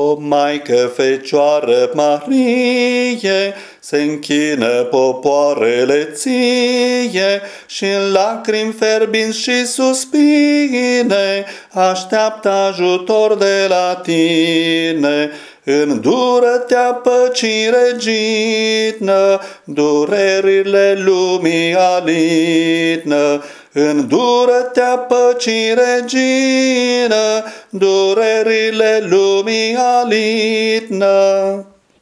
O Maică Fecioară Marie, se închină popoarele ție și în lacrimi ferbinți și suspine așteaptă ajutor de la tine. Îndură-te-a păcii regină, durerile lumii alitnă, Îndură-te-a păcii regină, dureri le lumina litna